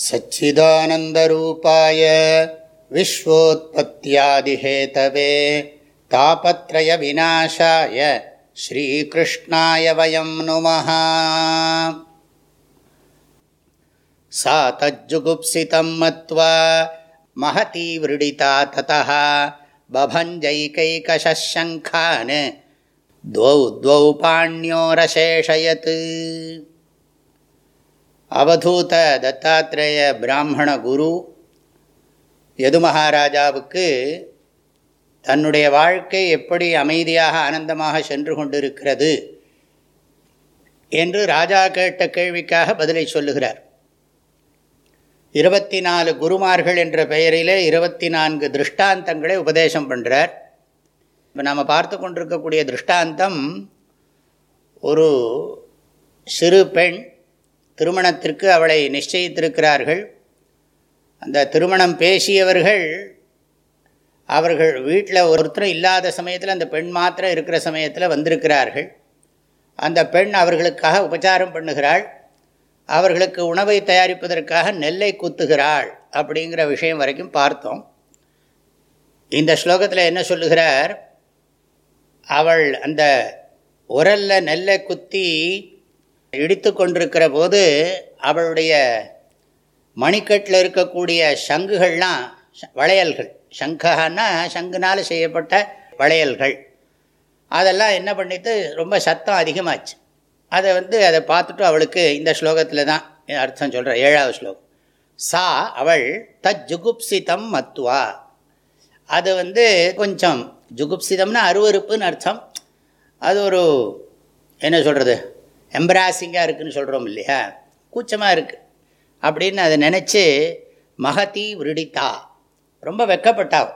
सच्चिदानन्दरूपाय विश्वोत्पत्त्यादिहेतवे तापत्रयविनाशाय श्रीकृष्णाय वयं नुमः। सा तज्जुगुप्सितं मत्वा महती वृडिता ततः बभञ्जैकैकशशङ्खान् द्वौ द्वौ पाण्योरशेषयत् அவதூத தத்தாத்திரேய பிராமண குரு யது மகாராஜாவுக்கு தன்னுடைய வாழ்க்கை எப்படி அமைதியாக ஆனந்தமாக சென்று கொண்டிருக்கிறது என்று ராஜா கேட்ட கேள்விக்காக பதிலை சொல்லுகிறார். இருபத்தி நாலு குருமார்கள் என்ற பெயரிலே இருபத்தி நான்கு திருஷ்டாந்தங்களை உபதேசம் பண்ணுறார் இப்போ நாம் பார்த்து கொண்டிருக்கக்கூடிய திருஷ்டாந்தம் ஒரு சிறு பெண் திருமணத்திற்கு அவளை நிச்சயித்திருக்கிறார்கள். அந்த திருமணம் பேசியவர்கள் அவர்கள் வீட்டில் ஒருத்தரும் இல்லாத சமயத்தில் அந்த பெண் மாத்திரம் இருக்கிற சமயத்தில் வந்திருக்கிறார்கள். அந்த பெண் அவர்களுக்காக உபச்சாரம் பண்ணுகிறாள். அவர்களுக்கு உணவை தயாரிப்பதற்காக நெல்லை குத்துகிறாள் அப்படிங்கிற விஷயம் வரைக்கும் பார்த்தோம். இந்த ஸ்லோகத்தில் என்ன சொல்லுகிறார்? அவள் அந்த உரலில் நெல்லை குத்தி இடித்து கொண்டிருக்கிற போது அவளுடைய மணிக்கட்டில் இருக்கக்கூடிய சங்குகள்லாம் வளையல்கள். சங்ககான்னா சங்குனால் செய்யப்பட்ட வளையல்கள். அதெல்லாம் என்ன பண்ணிட்டு ரொம்ப சத்தம் அதிகமாச்சு. அதை வந்து அதை பார்த்துட்டு அவளுக்கு இந்த ஸ்லோகத்தில் தான் அர்த்தம் சொல்கிற ஏழாவது ஸ்லோகம். சா அவள் தத் ஜுகுப்சிதம் மத்துவா அது வந்து கொஞ்சம் ஜுகுப்சிதம்னா அருவறுப்புன்னு அர்த்தம். அது ஒரு என்ன சொல்கிறது எம்ப்ராசிங்காக இருக்குதுன்னு சொல்கிறோம் இல்லையா? கூச்சமாக இருக்குது அப்படின்னு அதை நினச்சி மகதி விருடித்தா. ரொம்ப வெக்கப்பட்டா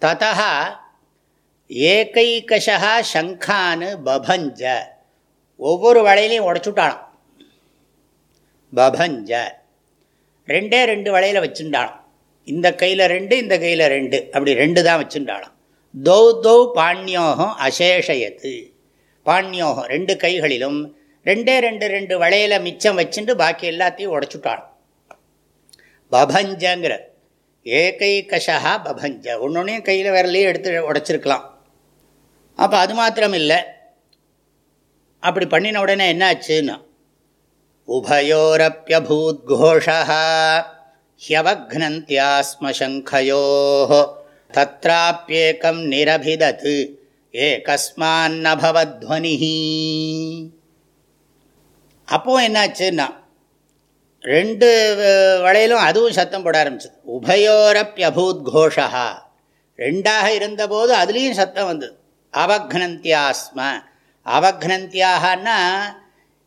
ததா ஏகைகஷா சங்கான்னு பபஞ்ச. ஒவ்வொரு வளையிலையும் உடச்சுட்டானாம். பபஞ்ச. ரெண்டே ரெண்டு வளையில் வச்சுட்டானாம். இந்த கையில் ரெண்டு இந்த கையில் ரெண்டு. அப்படி ரெண்டு தான் வச்சுட்டானாம். தௌ தௌ பாண்யோகம் அசேஷயத்து. பாண்யோகம் ரெண்டு கைகளிலும் ரெண்டே ரெண்டு ரெண்டு வளையல மிச்சம் வச்சுட்டு பாக்கி எல்லாத்தையும் உடச்சுட்டான். பபஞ்சங்கிற ஏகை கஷா பபஞ்ச. ஒன்னொன்னையும் கையில் விரலையும் எடுத்து உடச்சிருக்கலாம். அப்போ அது மாத்திரம் இல்லை அப்படி பண்ணின உடனே என்னாச்சுன்னா உபயோரப்பியபூத் கோஷா ஹியவக்னந்தியாஸ்ம தத்ராப்பியேக்கம் நிரபிதத்து ஏ அப்போ என்னாச்சுன்னா ரெண்டு வளையிலும் அதுவும் சத்தம் போட ஆரம்பிச்சது. உபயோரப்பியபூத் கோஷா ரெண்டாக இருந்தபோது அதுலேயும் சத்தம் வந்தது. அவக்னந்தியாஸ்ம. அவக்னந்தியாகனா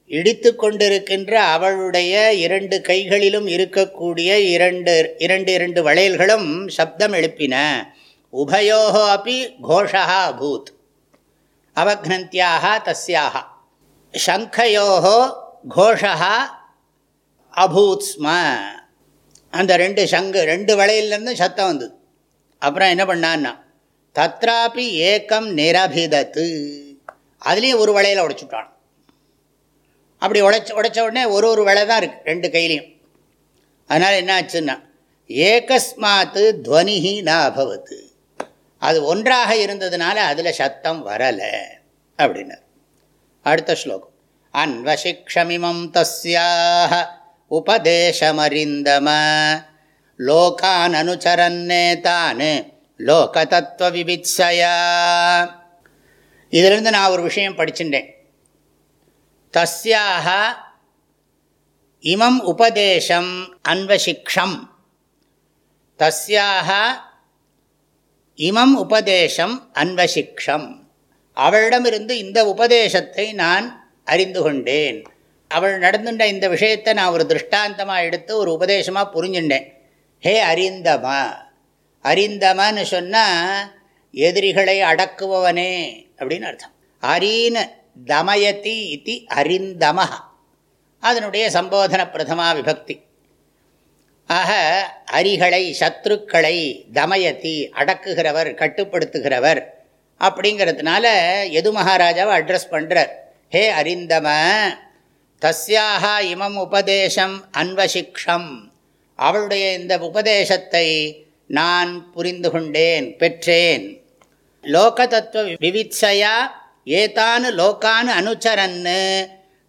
இடித்து கொண்டிருக்கின்ற அவளுடைய இரண்டு கைகளிலும் இருக்கக்கூடிய இரண்டு இரண்டு இரண்டு வளையல்களும் சப்தம் எழுப்பின. உபயோ அப்படி கோஷா அபூத் அவக்னந்தியாக தஸ்யாக சங்கையோ கோஷா அபூத் ஸ்ம அந்த ரெண்டு சங்கு ரெண்டு வளையிலேருந்து சத்தம் வந்தது. அப்புறம் என்ன பண்ணான்னா தத்ராப்பி ஏக்கம் நிரபிதத்து. அதுலேயும் ஒரு வளையில் உடைச்சுட்டான். அப்படி உடைச்ச உடைச்ச உடனே ஒரு ஒரு வலை தான் இருக்குது ரெண்டு கையிலையும். அதனால் என்ன ஆச்சுன்னா ஏகஸ்மாத்து துவனிஹி ந அபவத்து அது ஒன்றாக இருந்ததுனால அதில் சத்தம் வரலை அப்படின்னு அடுத்த ஸ்லோகம். அன்வசிக்ஷமிமம் தஸ்யாக உபதேசமறிந்தம. லோகான் அனுச்சரன்னே தான் லோக தத்துவ விபித்சயா இதிலிருந்து நான் ஒரு விஷயம் படிச்சுட்டேன் தஸ்யாக இமம் உபதேசம் அன்வசிக்ஷம். தஸ்யாக இமம் உபதேசம் அன்வசிக்ஷம். அவளிடமிருந்து இந்த உபதேசத்தை நான் அறிந்து கொண்டேன். அவள் நடந்துட்ட இந்த விஷயத்தை நான் ஒரு திருஷ்டாந்தமாக எடுத்து ஒரு உபதேசமாக புரிஞ்சுட்டேன் ஹே அறிந்தமா? அறிந்தமான்னு சொன்னால் எதிரிகளை அடக்குபவனே அப்படின்னு அர்த்தம். அரீன தமயதி இது அறிந்தம அதனுடைய சம்போதன பிரதமா விபக்தி. ஆக அரிகளை சத்ருக்களை தமயத்தி அடக்குகிறவர் கட்டுப்படுத்துகிறவர் அப்படிங்கிறதுனால எது மகாராஜாவை அட்ரஸ் பண்ணுறார் ஹே அரிந்தம தஸ்யாக இமம் உபதேசம் அன்வசிக்ஷம். அவளுடைய இந்த உபதேசத்தை நான் புரிந்து கொண்டேன் பெற்றேன். லோக தத்துவ விவித்சையா ஏதானு லோக்கானு அனுச்சரன்னு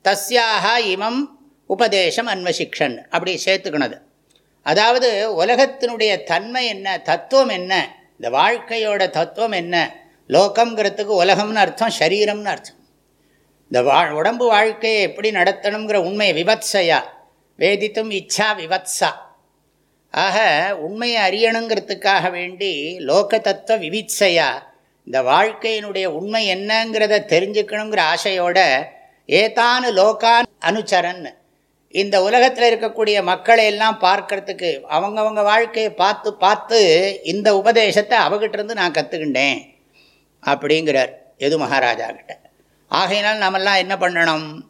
தஸ்யாக இமம் உபதேசம் அன்வசிக்ஷன். அப்படி சேர்த்துக்கணது அதாவது உலகத்தினுடைய தன்மை என்ன தத்துவம் என்ன இந்த வாழ்க்கையோட தத்துவம் என்ன லோகங்கிறதுக்கு உலகம்னு அர்த்தம் சரீரம்னு அர்த்தம். இந்த வா உடம்பு வாழ்க்கையை எப்படி நடத்தணுங்கிற உண்மையை விவத்சையா வேதித்தும் இச்சா விவத்சா. ஆக உண்மையை அறியணுங்கிறதுக்காக வேண்டி லோக தத்துவ விவித்சையா இந்த வாழ்க்கையினுடைய உண்மை என்னங்கிறத தெரிஞ்சுக்கணுங்கிற ஆசையோட ஏதானு லோகான் அனுச்சரன் இந்த உலகத்தில் இருக்கக்கூடிய மக்களை எல்லாம் பார்க்கறதுக்கு அவங்கவுங்க வாழ்க்கையை பார்த்து பார்த்து இந்த உபதேசத்தை அவகிட்டிருந்து நான் கற்றுக்கிட்டேன் அப்படிங்கிறார் எது மகாராஜா கிட்ட. ஆகையினால் நாமெல்லாம் என்ன பண்ணணும்?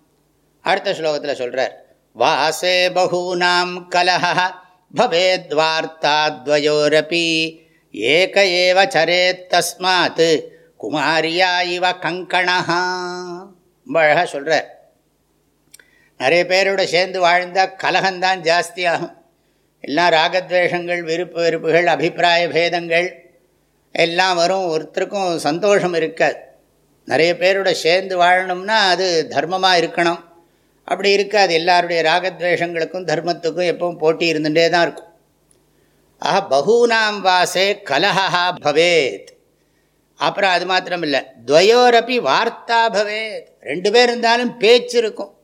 அடுத்த ஸ்லோகத்தில் சொல்கிறார் வாசே பகூனாம் கலஹ பவேத்வார்த்தாத்வயோரப்பி ஏக ஏவ சரேத் தஸ்மாத் குமாரியா இவ கங்கணா ரொம்ப அழகாக சொல்கிறார் நிறைய பேரோட சேர்ந்து வாழ்ந்தால் கலகம்தான் ஜாஸ்தியாகும். எல்லாம் ராகத்வேஷங்கள் விருப்பு வெறுப்புகள் அபிப்பிராய பேதங்கள் எல்லாம் வரும். ஒருத்தருக்கும் சந்தோஷம் இருக்காது. நிறைய பேரோட சேர்ந்து வாழணும்னா அது தர்மமாக இருக்கணும். அப்படி இருக்காது. எல்லாருடைய ராகத்வேஷங்களுக்கும் தர்மத்துக்கும் எப்பவும் போட்டி இருந்துகிட்டே தான் இருக்கும். ஆஹா பகூனாம் வாசே கலஹா பவேத். அப்புறம் அது மாத்திரம் இல்லை துவயோரப்பி வார்த்தா பவேத். ரெண்டு பேர் இருந்தாலும் பேச்சு இருக்கும்.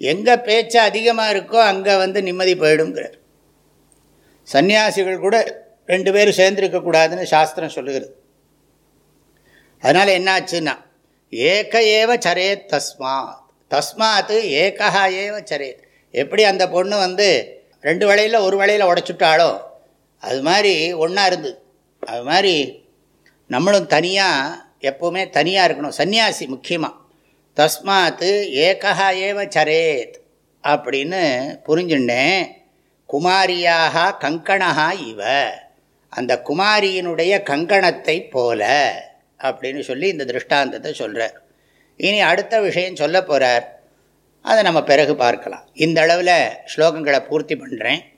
எங்கே பேச்சு அதிகமாக இருக்கோ அங்கே வந்து நிம்மதி போயிடுங்கிறார் சன்னியாசிகள் கூட ரெண்டு பேரும் சேர்ந்துருக்கக்கூடாதுன்னு சாஸ்திரம் சொல்லுகிறது. அதனால் என்னாச்சுன்னா ஏக ஏவ சரேத் தஸ்மாத். தஸ்மாத்து ஏகா ஏவ சரேத். எப்படி அந்த பொண்ணு வந்து ரெண்டு வளையில் ஒரு வளையில் உடச்சுட்டாலோ அது மாதிரி ஒன்றா இருந்தது. அது மாதிரி நம்மளும் தனியாக எப்போவுமே தனியாக இருக்கணும். சன்னியாசி முக்கியமாக தஸ்மாத் ஏகா ஏவ சரேத் அப்படின்னு புரிஞ்சுட்டேன் குமாரியாக கங்கணா இவ. அந்த குமாரியினுடைய கங்கணத்தை போல அப்படின்னு சொல்லி இந்த திருஷ்டாந்தத்தை சொல்கிறார் இனி அடுத்த விஷயம் சொல்ல போகிறார் அதை நம்ம பிறகு பார்க்கலாம். இந்த அளவில் ஸ்லோகங்களை பூர்த்தி பண்ணுறேன்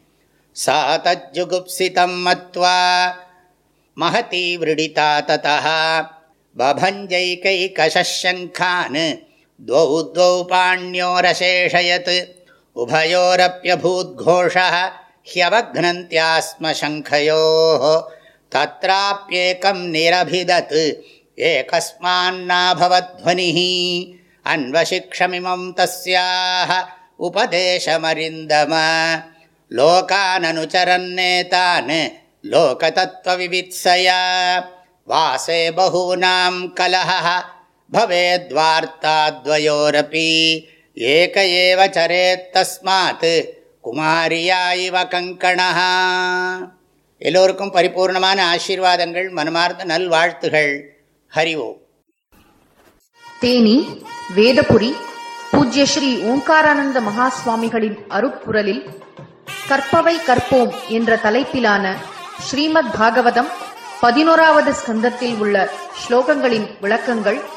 சா தஜ்ஜுகுப்சிதம் மத்வா மகதி விருடிதா ததா பபஞ்சைகைகஷங்கான் द्वौ द्वौ पाण्योरशेषयत् उभयोरप्यभूद्घोषः ह्यवघ्नन्त्यास्म शङ्खयोः तत्राप्येकं निरभिदत् एकस्मान्नाभवध्वनिः अन्वशिक्षमिमं तस्याः उपदेशमरिन्दम लोकाननुचरन्नेतान् लोकतत्त्वविवित्सया वासे बहूनां कलहः பவேத்வார்த்தாத்வயோரபி ஏக ஏவ சரேத்தஸ்மாத் குமாரியா இவ கங்கணா எல்லோருக்கும் பரிபூர்ணமான ஆசீர்வாதங்கள் மனமார்ந்த நல்வாழ்த்துகள். ஹரிஓம் தேனி வேதபுரி பூஜ்ய ஸ்ரீ ஓங்காரானந்த மகாஸ்வாமிகளின் அருப்புரலில் கற்பவை கற்போம் என்ற தலைப்பிலான ஸ்ரீமத் பாகவதம் பதினோராவது ஸ்கந்தத்தில் உள்ள ஸ்லோகங்களின் விளக்கங்கள்